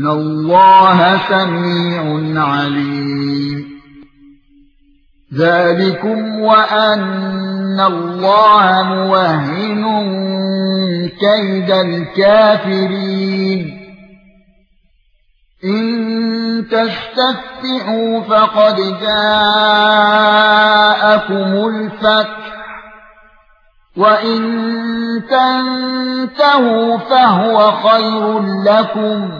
ان الله سميع عليم ذلكم وان الله موهن كيد الكافرين ان تستفتحوا فقد جاءكم الفتح وَإِن تَنْتَهُوا فَهُوَ خَيْرٌ لَّكُمْ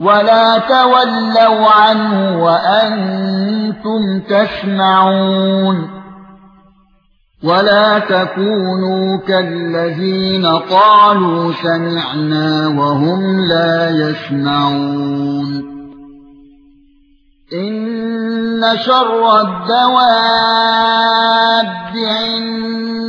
ولا تولوا عنه وأنتم تسمعون ولا تكونوا كالذين قالوا سمعنا وهم لا يسمعون ان شر الدواب عند